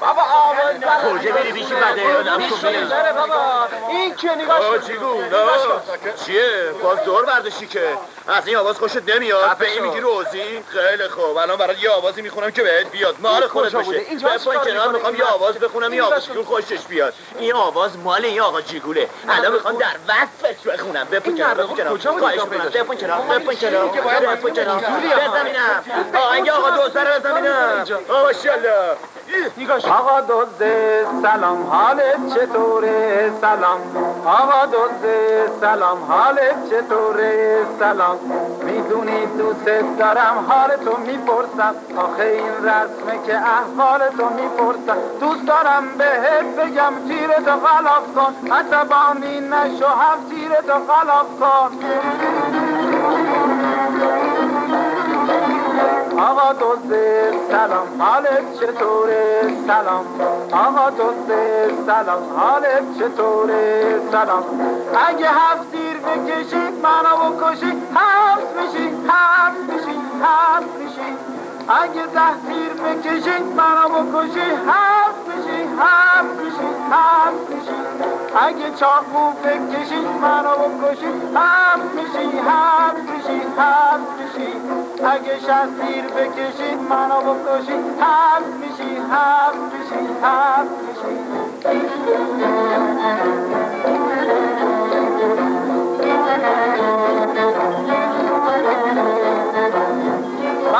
بابا کجا میری بیشی بده بابا. این که نگاه چیگو چیه؟ باز دور برداشتی که. از این آواز خوشت نمیاد. به این میگی روزی؟ خیلی خوب. الان برای یه آوازی می‌خونم که بهت بیاد. مال خودت بشه. بپا کنار می‌خوام یه آواز بخونم یه آواز جیگول خوشش بیاد. این آواز مال این آقا جیگوله. الان می‌خوام در وصفش بخونم. بپا کنار بپا کنار. خواهش می‌کنم. بپا کنار بپا کنار. بپا کنار. بزمینم آهنگ آقا دوزه رو بزمینم ماشاءالله. آقا دوزه سلام حالت چطوره؟ سلام. آقا دوزه سلام حالت چطوره؟ سلام. می‌دونی دوست دارم حال تو می‌پرسم. آخه این رسمه که احوال تو می‌پرسم. دوست دارم بهت بگم تیر تو غلاف کن. عصبانی نشو هم تیر تو غلاف کن. آقا دوزه سلام حالت چطوره؟ سلام. آقا دوزه سلام حالت چطوره؟ سلام. اگه هفت تیر بکشید منو بکشی حبس میشی حبس میشی حبس میشی. اگه ده تیر بکشید منو بکشی حبس میشی حبس میشی حبس میشی اگه چاقو بکشید منو بکشی حبس میشی حبس میشی حبس میشی اگه شست تیر بکشید منو بکشی حبس میشی حبس میشی حبس میشی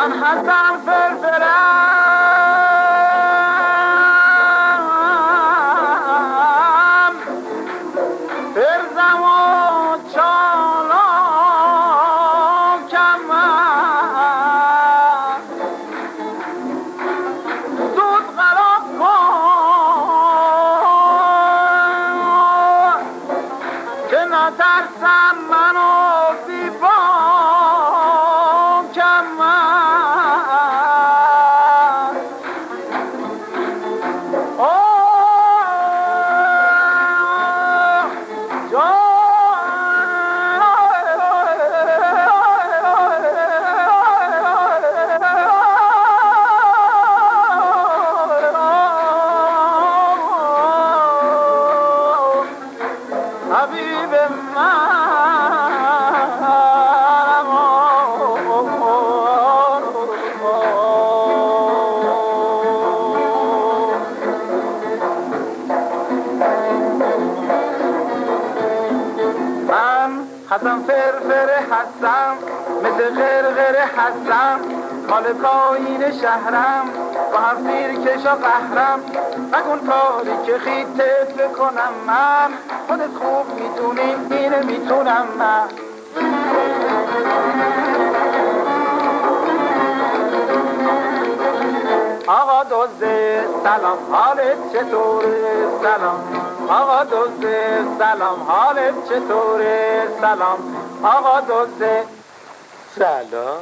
من حسن فرفرم فرزم و چالاکم من. زود غلاف کن. که نترسم منو بی حسن فرفر هستم مثل غرغر هستم مال پایین شهرم. با هم کش و قهرم. نکن کاری که خیتت بکنم من. خودت خوب می‌دونی اینه می‌تونم من. آقا دوزه سلام حالت چطوره؟ سلام. آقا دوزه سلام حالت چطوره؟ سلام. آقا دوزه سلام.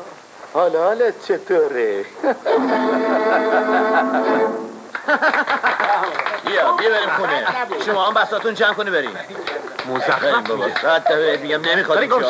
حالا حالت چطوره؟ بیا بیا بریم خونه. شما هم بساتون جمع کنی بریم. مزخرف بابا. بعد میگم نمی‌خواد